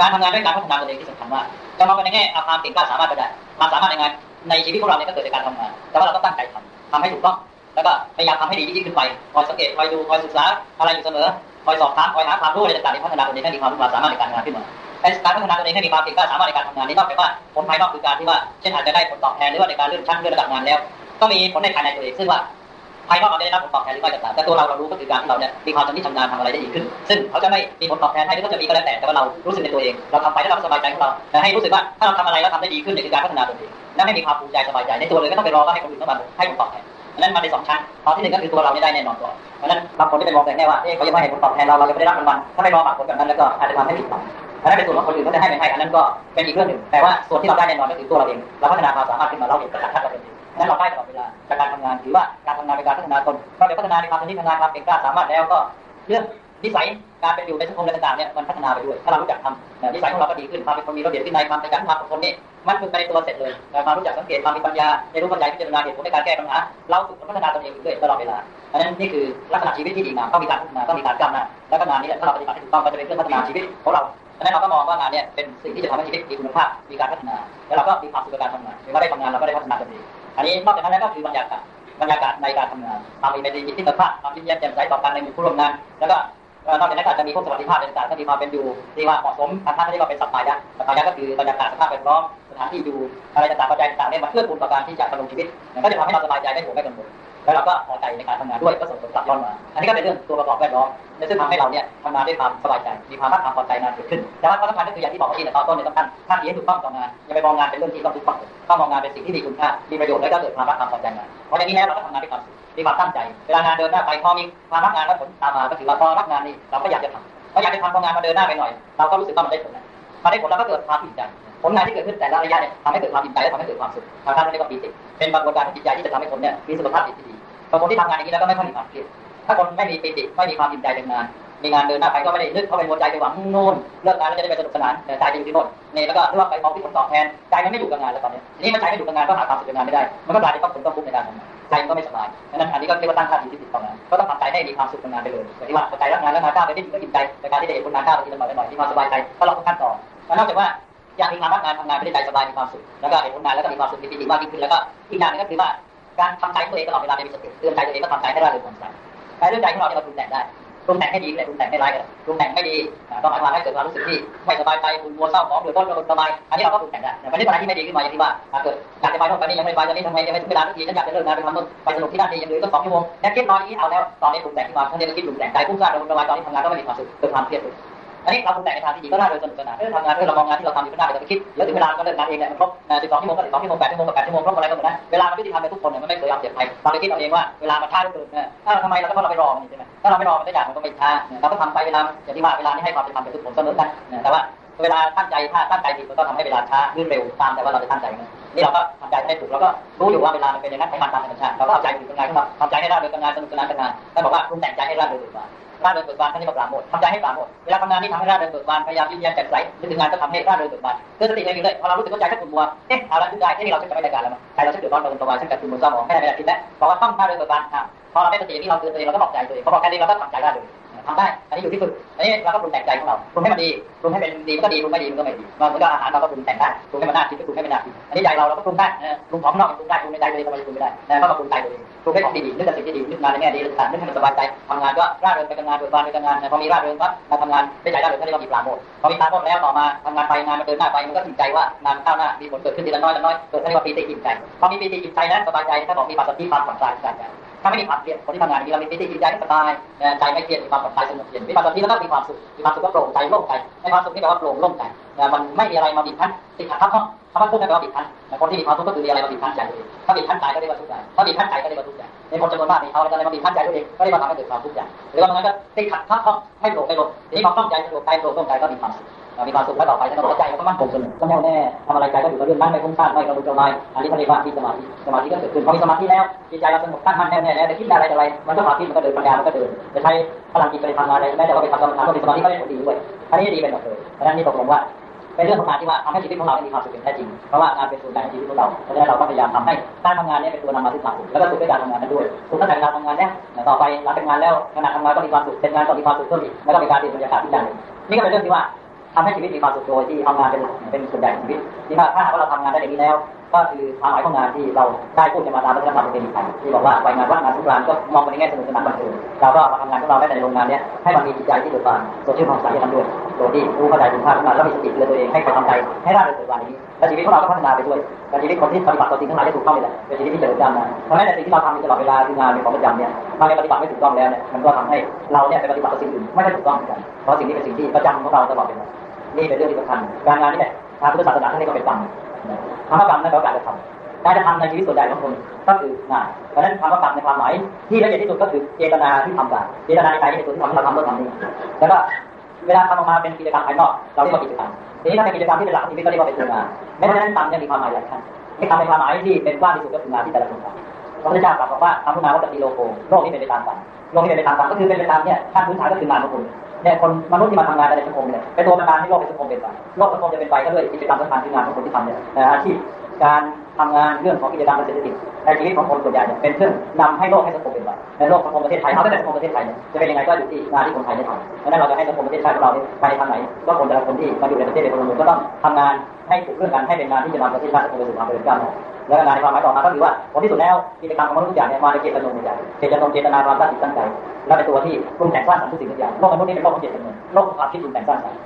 การทำงานด้วยการพัฒนาตัวเองที่สำคัญมากจะมองไปในแง่ความเก่งกล้าสามารถก็ได้ความสามารถในงาน ในชีวิตของเราเนี่ยก็เกิดจากการทำงาน แต่ว่าเราต้องตั้งใจทำทำให้ถูกต้อง แล้วก็พยายามทำให้ดียิ่งขึ้นไป คอยสังเกต คอยดู คอยศึกษา อะไรอยู่เสมอ คอยสอบถาม คอยหาความรู้อะไรต่างๆที่พัฒนาตัวเองให้มีความรู้ความสามารถในการทำงานขึ้นมาการพัฒนาตัวเองให้มีความเก่งกล้าสามารถในการทำงานนี้นอกจากว่าผลภายนอกคือการที่ว่า เช่นอาจจะได้ผลตอบแทนหรือว่าในการเลื่อนชั้นเลื่อนระดับงานแล้ว ก็มีผลในภายในตัวเองซึ่งว่า ภายนอกเราได้รับผลตอบแทนหรือไม่ก็ตามแต่ตัวเราเรารู้ก็คือการที่เราเนี่ยมีความชำนิชำนาญทำอะไรได้ดีขึ้น ซึ่งเขาจะไม่มีผลตอบแทนให้หรือก็จะมีก็แล้วแต่แต่ว่าเรารู้สึกในตัวเอง เราทำไปแล้วเราสบายใจของเราให้รู้สึกว่าถ้าเราทำอะไรแล้วทำได้ดีขึ้นเนี่ยคือการพัฒนาตัวเองและให้มีความภูมิใจสบายใจในตัวเลยไม่ต้องไปรอว่าให้คนอื่นต้องมาให้ผลตอบแทนนั้นมาในสองชั้นตอนที่หนึ่งก็คือตัวเราได้แน่นอนก่อนเพราะนั้นบางคนที่ไปมองแต่แน่ว่าเอ๊ะเขาจะไม่ให้ผลตอบแทนเราเราจะไม่ได้รับรางวัลถ้าไม่รอฝากผลแบบนั้นแล้วก็อาจจะทำให้ผิดหวังเพราะนั้นเป็นส่วนของคนอื่นก็จะให้ไม่ให้อันนั้นก็เป็นอีกเรื่องหนึ่งแต่ว่าส่วนที่เราได้แน่นอนก็คือตัวเราเองเราพัฒนาความสามารถขึ้นมาเราเห็นประจักษ์ชัดเราเอง นั้นเราได้ตลอดเวลาจากการทำงานถือว่าการทำงานเป็นการพัฒนาตนเราจะพัฒนาในความชำนิชำนาญความเก่งกล้าสามารถแล้วก็เรื่องนิสัยการเป็นอยู่ในสังคมต่างๆเนี่ยมันพัฒนาไปด้วย ถ้าเรารู้จักทำนิสัยของเราก็ดีขึ้นความเป็นคนมีระเบียบวินัยความขยันความอดทนนี่มันคือไปในตัวเสร็จเลยความรู้จักสังเกตความมีปัญญาในรู้ปัญญาพิจารณาเหตุผลในการแก้ปัญหาเราฝึกพัฒนาตนเองด้วยตลอดเวลาอันนั้นนี่คือลักษณะชีวิตที่ดีงามต้องมีการพัฒนาต้องมีการก้าวหน้าแล้วก็งานนี้แหละถ้าเราปฏิบัติให้ถูกต้องก็จะเป็นเรื่องพัฒนาชีวิตของเราดังนั้นเราก็มองว่างานเนี้เป็นสิ่งที่จะทำให้ชีวิตมีคุณภาพมีการพัฒนาแล้วเราก็มีความสุขในการทำงานเมื่อได้ทำงานเราก็ได้พัฒนาตนเอง อันนี้นอกจากนั้นแล้วก็คือบรรยากาศบรรยากาศในการทำงานความมีเป็นจิที่มีภาพความยิ้มแย้มแจ่มใสต่อกันในหมู่ผู้ร่วมงาน แล้วก็นอกจากนั้นอาจจะมีพวกสวัสดิภาพต่างๆก็มีความเป็นอยู่ที่ว่าเหมาะสมทางท่านเรียกว่าเป็นสัมมายะสัพพายะก็คือบรรยากาศสภาพแวดล้อมสถานที่อยู่อะไรต่างๆปัจจัยต่างๆเนี่ยมาเพื่อปูนต่อการที่จะดำรงชีวิตก็จะทำให้เราสบายใจได้ห่วไม่กังวล แล้วเราก็พอใจในการทำงานด้วยก็ส่งผลกลับย้อนมา อันนี้ก็เป็นเรื่องตัวประกอบแวดล้อมซึ่งทำให้เราเนี่ยทำงานด้วยความสบายใจ มีความรักความพอใจงานเกิดขึ้น แต่ว่าข้อสำคัญก็คืออย่างที่บอกเมื่อกี้ในตอนต้นเนี่ยสำคัญท่าทีให้ถูกต้องต่องาน อย่าไปมองงานเป็นเรื่องที่ต้องถูกต้องต้องมองงานเป็นสิ่งที่มีคุณค่า มีประโยชน์และก็เกิดความรักความพอใจงาน เพราะอย่างนี้แล้วเราก็ทำงานด้วยความสุขมีความตั้งใจ เวลางานเดินหน้าไปพอมีความรักงานแล้วผลตามมา ก็ถือว่าพอรักงานนี่เราก็อยากจะทำก็อยากจะทำพองานมาเดินหน้าไปหน่อย เราก็รู้สึกว่ามันได้ผลนะพอได้ผลเราก็เกิดความอิ่มใจผลงานที่เกิดขึ้นแต่ละระยะเนี่ยทำให้เกิดความอิ่มใจและทำให้เกิดความสุขทางด้านนี้ก็ปีติเป็นกระบวนการทางจิตใจที่จะทำให้คนเนี่ยมีสุขภาพจิตที่ดี บางคนที่ทำงานอย่างนี้แล้วก็ไม่ค่อยมีความครียดถ้าคนไม่มีปีติไม่มีความอิ่มใจในงาน มีงานเดินหน้าไปก็ไม่ได้นึกเข้าไปหัวใจไปหวังโน่นเลิกงานแล้วจะได้ไปสนุกสนานแต่ใจอยู่ที่โน่นนี่แล้วก็เรื่องไปมองที่ผลตอบแทนใจมันไม่อยู่กับงานแล้วตอนนี้นี่มันใจไม่อยู่กับงานก็หาความสุขในงานไม่ได้ มันก็กลายเป็นต้องผลต้องทุกข์ในการทำงานใจมันก็ไม่สบายดังนั้นอันนี้ก็เรียกว่าตั้งค่าที่ติดต่องานก็ต้องทำใจให้มีความสุขในงานไปเลยที่ว่าใจรักงานแล้วงานก้าวไปได้ดีก็อิ่มใจในการที่ได้เห็นผลงานก้าวไปทีละหน่อยละหน่อยมีความสบายใจก็เราต้องขั้นต่อแล้วนอกจากว่าอยากมีความรักงานทำงานไม่ได้ใจสบายมีความสุขแล้วก็เห็นผลงานแล้วก็มีความสุขมีปีติมากยิ่งขึ้นแล้วก็อีกอย่างนึงก็คือว่า การทำใจตัวเองตลอดเวลามีสติเตือนใจตัวเองก็ทำใจให้ร่าเริงผ่อนใสในเรื่องใจของเราเนี่ยเราปรุงแต่งได้ปรุงแต่งให้ดีก็ได้ปรุงแต่งไม่ร้ายก็ได้ปรุงแต่งไม่ดีก็หมายความให้เกิดความรู้สึกที่ไม่สบายใจคุณมัวเศร้าหมองหรือต้นกระบนสบายอันนี้เราก็ปรุงแต่งได้แต่ประเด็นอะไรที่ไม่ดีขึ้นมาอย่างที่ว่าเกิดอยากจะไปโน่นไปนี่ยังไม่ไปตอนนี้ทำไมยังไม่ถึงเวลาสักทีฉันอยากจะเลิกงานไปทำโน่นไปสนุกที่นั่นดียังเหลือก็สองชั่วโมงแล้วคิดนอยนี้เอาแล้วตอนนี้ปรุงแต่งขึ้นมาท่านเรียกคิดปรุงแต่งใจพุ่งซ่านระบนระบายตอนนี้ทำงานก็ไม่มีความสุขเกิดความเครียด อันนี้เราปรุงแต่งในทางที่ดีก็ได้โดยสนุกสนานเรื่องทำงานเรื่อเรามองงานที่เราทำอยู่ข้างหน้าเราไปคิดแล้วถึงเวลาก็เลิกงานเองเนี่ยมันครบสิบสองชั่วโมงก็สิบสองชั่วโมงแปดชั่วโมงก็แปดชั่วโมงครบอะไรก็หมดนะเวลามันไม่ได้ทำไปทุกคนเนี่ยมันไม่เคยยอมเสียใครเราเลยคิดเอาเองว่าเวลามันช้าเหลือเกินถ้าเราทำไมเราก็เพราะเราไปรอมันใช่ไหมถ้าเราไม่รอมันได้อย่างมันก็ไม่ช้าเราก็ทำไปเวลาอย่างที่ว่าเวลานี้ให้ความเป็นธรรมกับทุกคนเสมอกันแต่ว่าเวลาตั้งใจถ้าตั้งใจผิดมันก็ทำให้เวลาช้าลื่นเร็วตามแต่ว่าเราจะตั้งใจมันี่เราก็ทำใจให้ถูกแล้วก็รู้อยู่ว่าเวลามันเป็นอย่างนั้นให้มันตามธรรมชาติเราก็เอาใจอยู่กับงานของเราทำใจให้ร่าเริงกับงานสนุกสนานกับงานท่านบอกว่าปรุงแต่งใจให้ร่าเริงดีกว่า ร่าเริงเบิกบานท่านเรียกว่าปราโมททำใจให้ปราโมทเวลาทำงานที่ทำให้ร่าเริงเบิกบานพยายามยิ้มแย้มแจ่มใสนึกถึงงานก็ทำให้ร่าเริงเบิกบานเตือนสติเลยเลยพอเรารู้สึกว่าใจท่านขุ่นมัวเอ๊ะเอาละนึกได้ที่เราจะไม่ได้การแล้วใจเราจะเดือดร้อนประวนประวายฉันกับคุณมัวเศร้าหมองแค่ไหนไม่ได้คิดแล้วบอกว่าต้องร่าเริงเบิกบานพอเราได้สติที่เราเตือนตัวเองเราก็บอกใจตัวเองพอบอกแค่นี้เราก็ทำใจร่าเริง ทำได้ อันนี้อยู่ที่ฝึกอันนี้เราก็ปรุงแต่งใจของเราปรุงให้มันดีปรุงให้เป็นดีมันก็ดีปรุงไม่ดีมันก็ไม่ดีเราเหมือนกับอาหารเราก็ปรุงแต่งได้ปรุงให้มันน่ากินก็ปรุงให้มันน่ากินอันนี้ใจเราเราก็ปรุงได้ปรุงของนอกปรุงได้ปรุงในใจตัวเองทำไมปรุงไม่ได้นะก็มาปรุงใจตัวเองปรุงให้ของดีๆนึกแต่สิ่งที่ดีนึกงานในแง่ดีนึกให้มันสบายใจทำงานก็ร่าเริงไปทำงานเบิกบานไปทำงานพอมีร่าเริงปั๊บมาทำงานได้ใจร่าเริงก็เรียกว่ามีปราโมทพอมีปราโมทแล้วต่อมาทำงานไปงานมันเดินหน้าไปมันก็ถึงใจว่างานก้าวหน้ามีผลเกิดขึ้นทีละน้อยละน้อยเกิดเรียกว่าปีติอิ่มใจพอมีปีติอิ่มใจนั้นสบายใจถ้าบอกมีปัจจัยความผ่อนคลายใจ ถ้าไม่มีความเครียดคนที่ทำงานดีเรามีปีติอิ่มใจสบายใจไม่เครียดมีความผ่อนคลายสงบเย็นมีปัจจัยแล้วก็มีความสุขมีความสุขก็โปร่งใจโล่งใจในความสุขนี่แปลว่าโปร่งโล่งใจมันไม่มีอะไรมาบีบคั้นติดขัดทับห้องคำว่าทุกข์นั่นแปลว่าบีบคั้นคนที่มีความทุกข์ก็คือมีอะไรมาบีบคั้นใจตัวเองถ้าบีบคั้นใจก็เรียกว่าทุกข์ใจถ้าบีบคั้นใจก็เรียกว่าทุกข์ใจในคนจำนวนมากมีเขาอะไรมาบีบคั้นใจตัวเองก็เรียกว่าทำให้เกิดความทุกข์ใจหรือว่ามันก็ติดขัดทับห้องให้โปร่งไปหมดทีนี้ความต้องใจสะดวกใจโปร่งโล่งใจก็มีความสุข มีความสุขแล้ต่อไปถ้าเราใจเราก็มั่นคงสงบก็แน่วแน่ทำอะไรใจก็อยู่กับเรื่องนั้นไม่ฟุ้งซ่านไม่กระวนกกระวายอันนี้เขาเรียกว่ามีสมาธิสมาธิก็เกิดขึ้นพอมีสมาธิแล้วจิตใจเราสงบตั้งมั่นแน่วแน่แล้วจะคิดอะไรอะไรมันก็สมาธิมันก็เดินปัญญามันก็เดินจะใช้พลังจิตไปทำอะไรแม้แต่ว่าไปทำกรรมฐานก็มีสมาธิก็ได้ผลดีด้วยอันนี้ดีเป็นหมดเลยเพราะฉะนั้นนี่ตกลงว่าเป็นเรื่องของการที่ว่าทำให้ชีวิตของเรามีความสุขเป็นแท้จริง เพราะว่างานเป็นส่วนใหญ่ในชีวิตของเราเพราะฉะนั้นเราก็พยายามทำให้การทำงานนี้เป็นตัวนำมาซึ่งความสุขแล้วก็สุขด้วยการทำงานนั้นด้วยสุขตั้งแต่การทำงานเนี้ยต่อไปหลังจากงานแล้วขณะทำงานก็มีความสุขเป็นงานก็มีความสุขเพิ่มอีกแล้วก็เป็นการเปลี่ยนบรรยากาศที่ดีนี่ก็เป็นเรื่องที่ว่า ทำให้ชีวิตมีความสุขโดยที่ทำงานเป็นเป็นส่วนใหญ่ของชีวิตที่ถ้าถ้าเราทำงานได้อย่างนี้แล้ว ก็คือความหมายของงานที่เราได้พูดกันมาตามวัฒนธรรมประเพณีไทยที่บอกว่าไปงานว่างงานทุกรานก็มองไปในแง่สนุกสนานบันเทิงเราก็มาทำงานของเราได้ในโรงงานนี้ให้มันมีจิตใจที่เบิกบานสดชื่นผ่องใสกันด้วย โดยที่รู้เข้าใจถึงภาพของงานแล้วมีสติเตือนตัวเองให้ไปทำใจให้ร่าเริงเบิกบานนี้และชีวิตของเราก็พัฒนาไปด้วยและชีวิตคนที่ปฏิบัติต่อสิ่งทั้งหลายได้ถูกต้องนี่แหละเป็นชีวิตที่เจริญก้าวหน้าเพราะฉะนั้นสิ่งที่เราทำตลอดเวลาคืองานเป็นของประจำเนี่ยมาในปฏิบัติไม่ถูกต้องแล้วเนี่ยมันก็ทำให้เราเนี่ยไปปฏิบัติสิ่งอื่นไม่ได้ถูกต้องเหมือนกันเพราะสิ่งนี้เป็นสิ่งที่ประจำของเราตลอดเวลานี่เป็นเรื่องที่สำคัญการงานนี่แหละทางพุทธศาสนาท่านเรียกว่าเป็นกรรมคำว่ากรรมนั่นแปลว่าการกระทำการจะทำในชีวิตส่วนใหญ่ของคนก็คืองานเพราะฉะนั้นคำว่ากรรมในความหมายที่ละเอียดที่สุดก็คือเจตนาที่ทำการเจตนาในใจที่เป็นส่วนที่ทำให้เราทำเรื่องทำนี้แล้วก็ เวลาทำออกมาเป็นกิจกรรมภายนอกเราเรียกว่ากิจกรรมทีนี้ถ้าเป็นกิจกรรมที่เป็นหลักชีวิตก็เรียกว่าเป็นตัวงานแม้ฉะนั้นกรรมเนี่ยมีความหมายหลายขั้นที่ทำในความหมายที่เป็นกว้างที่สุดก็คืองานที่แต่ละคนทำพระพุทธเจ้ากล่าวบอกว่าทำขึ้นมาว่าจะมีโลโกโลกนี้เป็นไปตามกรรมโลกนี้เป็นไปตามกรรมก็คือเป็นไปตามเนี่ยขั้นพื้นฐานก็คืองานของคุณเนี่ยคนมนุษย์ที่มาทำงานในสังคมเนี่ยเป็นตัวประกันให้โลกเป็นสังคมเป็นไปโลกสังคมจะเป็นไปก็ด้วยกิจกรรมสำคัญคืองานของคนที่ทำเนี่ยอาชีพการ ทำงานเรื่องของกิจกรรมเศรษฐกิจในชีวิตของคนส่วนใหญ่เนี่ยเป็นเครื่องนำให้โลกให้สังคมเป็นไปในโลกสังคมประเทศไทยเอาแต่สังคมประเทศไทยเนี่ยจะเป็นยังไงก็อยู่ที่งานที่คนไทยได้ทำเพราะนั้นเราจะให้สังคมประเทศไทยของเราเนี่ยไปในทางไหนก็คนแต่ละคนที่มาอยู่ในประเทศในคนเมืองก็ต้องทำงานให้ถูกเรื่องกันให้เป็นงานที่จะนำประเทศชาติไปสู่ความเป็นก้าวหน้าแล้วงานในความหมายต่อมาก็คือว่าผลที่สุดแล้วกิจกรรมของมนุษย์ทุกอย่างเนี่ยมาในเจตจำนงอย่างเจตจำนงเจตนาความตั้งใจตั้งใจและเป็นตัวที่ปรุงแต่งสร้างสรรค์ทุกสิ่งทุกอย่างโลกมนุษย์นี่เป็นโลกของเจตจำนงโลกของความคิดปรุงแต่งสร้างสรรค์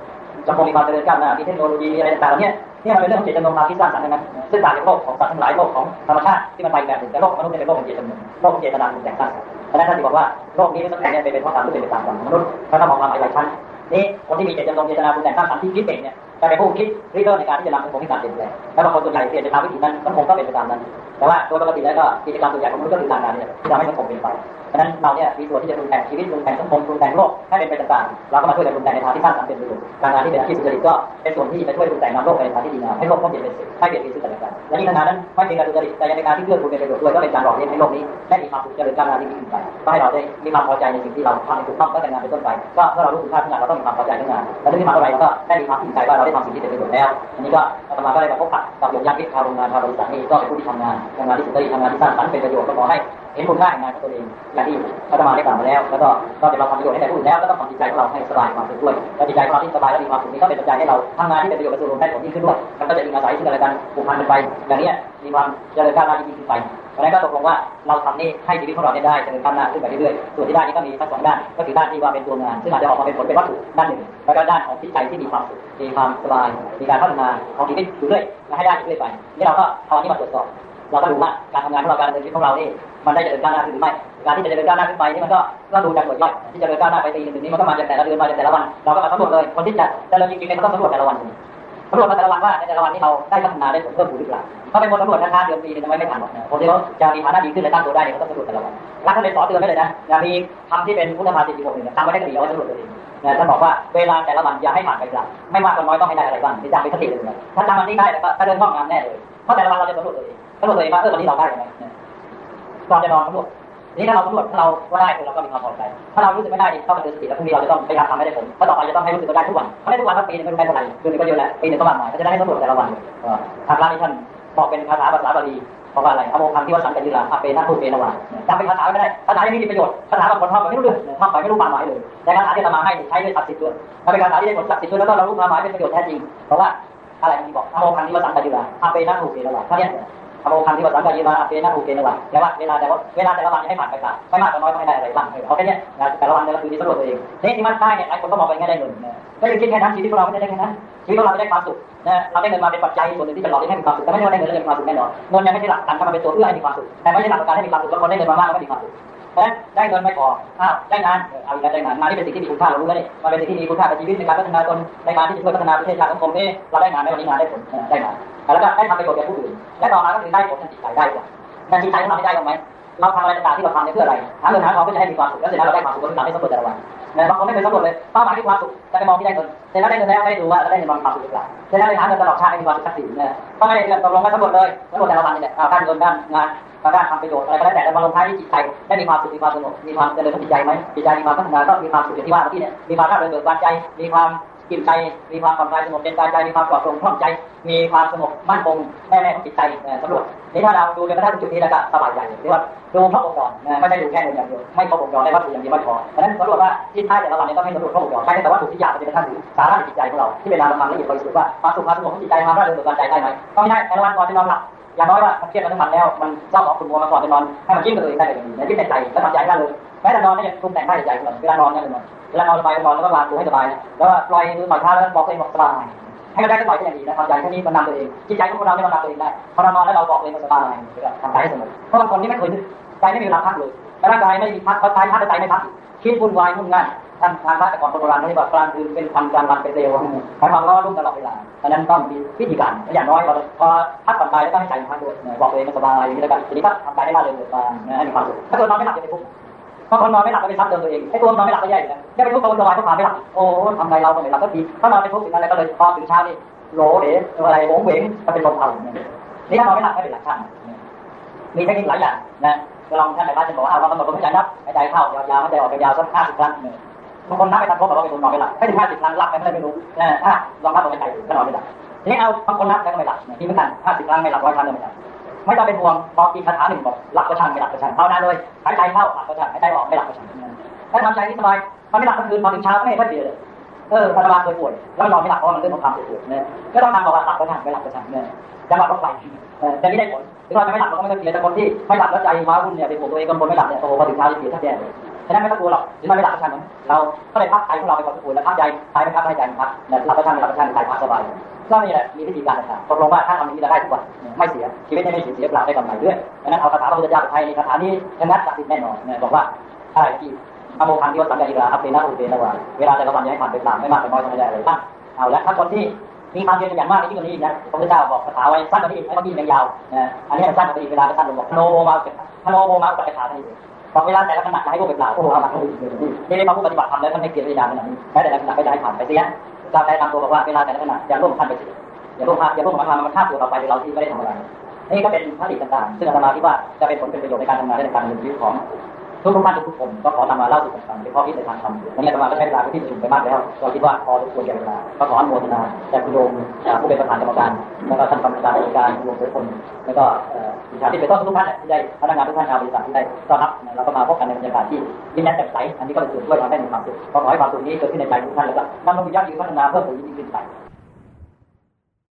สังคมมีความเจริญก้าวหน้ามีเทคโนโลยีอะไรต่างๆเนี่ย นี่มันเป็นเรื่องของเจตจำนงควาคิดสร้างสรรค์นั้นซึ่งต่างจากโลกของสัตว์ทั้งหลายโลกของธรรมชาติที่มันไปแบบหนึ่งแต่โลกมนุษย์เป็นโลกของเจตจำนงโลกของเจตนาปรุงแต่งสร้างเพราะนั้นท่านที่บอกว่าโลกนี้มันเป็นเป็นเพราะความเป็นไปตามกรรมมนุษย์เขาต้องมองความาหลายชั้นนี่คนที่มีเจตจำนงเจตนาปรุงแต่งสร้างสรรค์ที่คิดเก่งเนี่ยจะเป็นผู้คิดริเริ่มในการที่จะนำสังคมให้การเปลี่ยนแปลงแล้วบางคนส่วนใหญ่เปลี่ยนไปตามวิถีนั้นสังคมก็เป็นไปตามนั้น แต่ว่าโดยปกติแล้วก็กิจกรรมส่วนใหญ่ของมนุษย์ก็คือการงานนี่ที่ทำให้สังคมเปลี่ยนไป เพราะฉะนั้นเราเนี่ยมีส่วที่จะรุงแต่งชีวิตรุงแต่งสังคมรุงแต่งโลกให้เป็นไปต่างๆเราก็มาช่วยกันรุงแต่งในทางที่สร้างสรรค์เป็นประโยชน์การงานที่เป็นอาชีพสุจริตก็เป็นส่วนที่จะช่วยรุงแต่งนำโลกไปในทางที่ดีงามให้โลกพ้นเปลี่ยนเป็นสิ่งให้เปลี่ยนเป็นซึ่งกันและกันและนี่ขณะนั้นไม่เป็นการสุจริตแต่ยังเป็นการที่เพื่อคุณเป็นประโยชน์ด้วยก็เป็นการหล่อเลี้ยงให้โลกนี้ได้มีความสุขเจริญก้าวหน้าที่ดีขึ้นไปก็ให้เราได้มีความพอใจในสิ่งที่เราทำในถูกต้องตั้งแต่งานเป็นต้นไปก็เมื่อเรารู้คุณค่าที่งานเราต้องมีความพอใจในงานและที่มาเท่าไรเราก็ได้มีความภูมิใจว่าเราได้ทำสิ่งที่เป็นประโยชน์แล้วอันนี้ก็อาตมาก็ได้มาพบปะกับโยมญาติชาวโรงงานชาวบริษัทนี้ก็เป็นผู้ที่ทำงานทำงานที่สุจริตทำงานที่สร้างสรรค์เป็นประโยชน์ก็ขอให้เห็นคุณค่าในงานของตัวเองอย่างที่อาตมาได้กล่าวมาแล้ว แล้วก็ก็จะเราทำประโยชน์ให้แก่ผู้อื่นแล้วก็ต้องทำจิตใจของเราให้สบายความสุขด้วยและจิตใจของเราที่สบายและมีความสุขนี้ก็เป็นปัจจัยให้เราทำงานที่เป็นประโยชน์กับส่วนรวมได้ผลยิ่งขึ้นด้วยมันก็จะมีอาศัยซึ่งกันและกันผูกพันกันไป อย่างนี้มีความเจริญก้าวหน้ายิ่งขึ้นไปเพราะนั้นก็ตกลงว่าเราทำนี่ให้ชีวิตของเราได้เจริญก้าวหน้าขึ้นไปเรื่อยๆส่วนที่ด้านนี้ก็มีทั้งสองด้านก็คือด้านที่ว่าเป็นตัวงาน ซึ่งอาจจะออกมาเป็นผลเป็นวัตถุด้านหนึ่งแล้วก็ด้านของจิตใจที่มีความสุขมีความสบายมีการพัฒนาของชีวิตอยู่เรื่อยให้ได้อยู่เรื่อยไปนี่เราก็เอาอันนี้มาตรวจสอบเราก็ดูว่าการทำงานของเราการดำเนินชีวิตของเรานี่มันได้เจริญก้าวหน้าหรือไม่ การที่จะเจริญก้าวหน้าขึ้นไปนี่มันก็ก็ดูจากหน่วยย่อยที่จะเจริญก้าวหน้าไปปีหนึ่งนี้มันก็มาจากแต่ละเดือนมาจากแต่ละวันเราก็มาสำรวจเลยคนที่จะเจริญจริงๆเนี่ยมันต้องสำรวจแต่ละวันสำรวจมาแต่ละวันว่าในแต่ละวันนี้เราได้พัฒนาได้เพิ่มขึ้นหรือเปล่าถ้าเป็นคนสำรวจช้าเดือนปีทำไมไม่ทันหรอกคนที่เขาจะมีฐานะดีขึ้นและตั้งตัวได้เขาต้องสำรวจแต่ละวันรักท่านเป็นสอนเตือนไว้เลยนะอย่ามีคำที่เป็นพุทธภาษิตอีกหนึ่งทำไว้ได้ก็ดีเอาไว้สำรวจตัวเองนะท่านบอกว่าเวลาแต่ละวันอย่าให้ผ่านไปกลับไม่มากก็น้อยต้องให้ได้อะไรบ้างที่จำเป็นสติเลยนะถ้าจำวันนี้ได้ก็เดินห้องงานแน่เลยเพราะแต่ละวันเราจะสำรวจตัวเองสำรวจตัวเองว่าเออวันนี้เราได้ยังไงก่อนจะนอนสำรวจ นี้ถ้าเราสำรวจเราว่าได้เราก็มีความพอใจถ้าเรารู้สึกไม่ได้ก็มาเตือนสติแล้วพรุ่งนี้เราจะต้องพยายามทำให้ได้ผลเพราะต่อไปจะต้องให้รู้สึกได้ทุกวันถ้าได้ทุกวันทั้งปีนึงไม่รู้ได้เท่าไหร่เดือนนึงก็เยอะแหล้วปีนึงก็มากมายก็จะได้ให้สำรวจแต่ละวันทางร้านนี้ท่านบอกเป็นภาษาภาษาบาลีเพราะว่าอะไรอโมคังที่ว่าสังเกัยุลาอาเปนะพูเปนะวาจำเป็นภาษาไม่ได้ภาษาที่มีประโยชน์ภาษาบางคนท่องไม่รู้เรื่องท่องไปไม่รู้ความหมายเลยแต่ภาษาที่จะมาให้ใช้ด้วยศักดิ์สิทธิ์ด้วยถ้าเป็นภาษาที่ได้ผลศักดิ์สิทธิ์ด้วยแล้วก็เรารู้ความหมายเป็นประโยชน์แท้จริงเพราะว่าอะไรที่บอกอโมคังที่ว่าสังเกัยุลาอาเปนะพูเปนะวาเท่านี้ อโมคังที่ว่าสังกัยุลาอาเปนะอุเกนวันแต่ว่าเวลาแต่ว่าเวลาแต่ละวันให้ผ่านไปก่อนไม่มากก็น้อยก็ไม่ได้อะไรบ้างเอาแค่นี้แต่ละวันแต่ละคืนที่สำรวจตัวเองนี่ที่มันได้เนี่ยหลายคนก็มองไปง่ายได้เงินก็คือคิดแค่นั้นชีวิตของเราไม่ได้แค่นั้นชีวิตของเราไม่ได้ความสุขนะเราได้เงินมาเป็นปัจจัยส่วนหนึ่งที่จะหล่อเลี้ยงให้มีความสุขแต่ไม่ได้ว่าได้เงินแล้วมีความสุขแน่นอนเงินยังไม่ใช่หลักการทำมาเป็นตัวเพื่อให้มีความสุขแต่ไม่ใช่หลักการให้มีความสุขแล้วคนได้เงินมามากแล้วไม่มีความสุข เพราะฉะนั้นได้เงินไม่พออ้าวได้งานเอาอีกแล้วได้งานงานที่เป็นสิ่งที่มีคุณค่าเรารู้แล้วนี่มันเป็นสิ่งที่มีคุณค่ากับชีวิตในการพัฒนาตนในการที่จะช่วยพัฒนาประเทศชาติสังคมนี่เราได้งานในวันนี้งานได้ผลได้งานแล้วก็ได้ทำประโยชน์แก่ผู้อื่นและต่อมาก็คือได้ผลทางจิตใจได้กว่าทางจิตใจของเราได้หรอกไหมเราทำอะไรต่างๆที่เราทำเนี่ยเพื่ออะไรหาเงินหาทองเพื่อจะให้มีความสุขแล้วเสร็จแล้วเราได้ความสุขก็คือทำให้สมบูรณ์แต่ละวันนะบางคนไม่เคยสำรวจเลยเป้าหมายคือความสุขแต่ไปมองที่ได้เงินเสร็จแล้วได้เงินแล้วไม่ดูว่าเราได้เงินมาความสุขหรือเปล่าเสร็จแล้วไปหาเงินตลอดชาติให้มีความสุขสักสิ่งนะก็ไม่ได้เรื่องตกลงกันสำรวจเลยสำรวจแต่ละวันนี่แหละเอาการเงินด้านงาน ทางด้านทำประโยชน์อะไรก็แล้วแต่แล้วมาลงท้ายที่จิตใจได้มีความสุขมีความสงบมีความเจริญทางจิตใจไหมจิตใจมีความพัฒนาก็มีความสุขอย่างที่ว่าเมื่อกี้เนี่ยมีความร่าเริงเบิกบานใจ มีความกินใจมีความผ่อนคลายสงบเย็นใจมีความปลอดโปร่งคล่องใจ มีความสงบมั่นคงแน่แน่ของจิตใจสำรวจนี่ถ้าเราดูจนกระทั่งจุดนี้แล้วก็สบายใจเรียกว่าดูครบวงจรไม่ได้ดูแค่เงินอย่างเดียวไม่ครบวงจรได้วัตถุอย่างเดียวไม่พอเพราะฉะนั้นสำรวจว่าที่ท้ายแต่ละวันนี้ต้องให้สำรวจครบวงจรใช่แต่ว่าถูกที่อยากเป็นท่านถึงสาระในจิตใจของเราที่เวลาเราทำละเอียดบริสุทธิ์ว่าความสุขความสงบของจิตใจความร่าเริงเบิกบานใจได้ไหมก็ไม่ได้แต่ละวันก่อนจะนอนหลับ อย่างน้อยว่ามันเครียดมาทั้งวันแล้ว มันเศร้าหมองขุ่นมัวมาก่อนจะนอนให้มันยิ้มกับตัวเองได้เลยนะยิ้มในใจแล้วทำใจได้เลยแม้แต่นอนก็ยังปรุงแต่งได้ใจของเราเวลานอนเนี่ยเลยเวลานอนสบายนอนแล้วก็วางตัวให้สบายแล้วก็ปล่อยมือปล่อยเท้าแล้วบอกตัวเองบอกสบายให้มันได้ก็ปล่อยก็อย่างดีนะทำใจแค่นี้มันนำตัวเองจิตใจของคนเราเนี่ยมันนำตัวเองได้พอเรานอนแล้วเราบอกตัวเองสบายทำใจให้สงบเพราะบางคนนี่ไม่เคยใจไม่มีเวลาพักเลยร่างกายไม่มีพักเขาตายพักแต่ใจไม่พัก คิดวุ่นวายวุ่นง่ายท่านทางพระแต่ก่อนโบราณเขาเรียกว่ากลางคืนเป็นพันกลางวันเป็นเร็วใช้ความร้อนรุ่มตลอดเวลาดังนั้นต้องมีวิธีการอย่างน้อยเราพอพักผ่อนไปแล้วก็ให้ใจพักด้วยบอกตัวเองสบายอย่างนี้แล้วกันทีนี้ก็ทำใจได้มาเลยเกิดมาให้มีความสุขถ้าเกิดนอนไม่หลับจะไปทุกข์บางคนนอนไม่หลับก็ไปซ้ำเติมตัวเองไอ้ตัวนอนไม่หลับก็แย่อยู่แล้วแย่ไปทุกข์ตัวสบายเพราะความไม่หลับโอ้ทำไงเราก็ไม่หลับสักทีถ้านอนไปทุกข์อีกอะไรก็เลยพอถึงเช้านี่โหลเด๋อะไรโหงเหวงก็เป็นลมเผานี่ถ้านอนไม่หลับไม่เป็นหลักช่างมีเทคนิคหลายอย่างนะ ลองท่านในบ้านจะบอกว่าเรากำหนดลมหายใจนับหายใจเข้ายาวๆหายใจออกยาวๆสักห้าสิบครั้งบางคนนับไปทันพบแบบว่าเป็นคนนอนไม่หลับให้ถึงห้าสิบครั้งหลับไปไม่ได้ไม่รู้นะถ้าลองนับลมหายใจก็นอนไม่หลับทีนี้เอาบางคนนับแล้วก็ไม่หลับที่เหมือนกันห้าสิบครั้งไม่หลับร้อยครั้งก็ไม่หลับไม่ต้องเป็นห่วงบอกอีกคาถาหนึ่งบอกหลับก็ช่างไม่หลับก็ช่างภาวนาเลยหายใจเข้าหลับก็ช่างหายใจออกไม่หลับก็ช่างถ้าทำใจที่สบายมันไม่หลับทั้งคืนพอถึงเช้าก็ไม่ค่อยเสียเลย เออพยาบาลเคยป่วยแล้วนอนไม่หลับเพราะมันเรื่องของความปวดเนี่ยก็ต้องทำบอกว่าหลับก็ช่างไม่หลับก็ช่างเนี่ยจังหวะต้องไปแต่ไม่ได้ผลถึงเราจะไม่หลับเราก็ไม่ต้องเสียแต่คนที่ไม่หลับแล้วใจว้าวุ่นเนี่ยเป็นห่วงตัวเองกังวลไม่หลับเนี่ยโอ้พอถึงเช้าจะเสียทับแย่เลยฉะนั้นไม่ต้องกลัวหรอกถึงเราไม่หลับก็ช่างมันเราก็เลยพักใจของเราไปก่อนทุกคนแล้วพักใจใจไม่พักให้ใจมันพักหลับก็ช่างหลับก็ช่างใจพักสบายก็มีแหละมีวิธีการต่างๆตกลงว่าถ้าทำอย่างนี้จะได้ทุกวันไม่เสียชีวิตไม่เสียเสียเปล่าได้กำไรด้วยดังนั้นเอาคาถาพระพุทธเจ้าไทยคาถานี้ชนะศักดิ์สิทธิ์แน่นอนบอกว่าอะไรที่ อโมคันที่วัดสังกัดอีกาอัปเปนะอุเปนะวาเวลาแต่ละวันย่าให้ผ่านไปเปล่าไม่มากก็น้อยก็ไม่ได้อะไรบ้างเอาละถ้าคนที่มีความเพียรอย่างมากในที่วันนี้นะพระพุทธเจ้าบอกคาถาไว้สั้นกว่านี้ไอ้มื่อกี้ยังยาวนะอันนี้สั้นกว่านี้เวลาสั้นลงบอกโนโมมาพโนโมมาอุปกถาทันทีบอเวลาแต่ละขณะจะให้พวกเป็นเปล่าโอ้โหเอามานี่นี่พระผู้ปฏิบัติทำแล้วท่านไม่เกียรติยานขนาดนี้แม้แต่ละขณะก็จะให้ผ่านไปเสียเราใจตามตัวบอกว่าเวลาแต่ละขณะอย่าร่วมพันไปเสียอย่าร่วมพันอย่าร่วมพันมันฆ่าตัวเราไปโดยเราที่ไม่ได้ทำอะไรนี่ก็เป็นพระดิต่างๆ ซึ่งอาตมาคิดว่าจะเป็นผลเป็นประโยชน์ในการทำงานและในการดำเนินชีวิตของ ทุกทุกท่านทุกคนก็ขอนำมาเล่าสู่กันฟังเป็นข้อคิดในทางธรรมวันนี้อาตมาก็ใช้เวลาที่ประชุมไปมากแล้วก็คิดว่าพอสมควรแก่เวลาก็ขออนุโมทนาจากคุณโยมผู้เป็นประธานกรรมการแล้วก็ท่านกรรมการในการรวมทุกคนแล้วก็ดิฉันที่เป็นต้นทุกท่านที่ได้พนักงานทุกท่านชาวบริษัทที่ได้ต้อนรับเราก็มาพบกันในบรรยากาศที่ยิ้มแย้มแจ่มใสอันนี้ก็เป็นส่วนช่วยทำให้มีความสุขขอให้ความสุขนี้เกิดขึ้นในใจทุกท่านแล้วก็นำมายั่งยืนพัฒนาเพิ่มพูนยิ่งขึ้นไป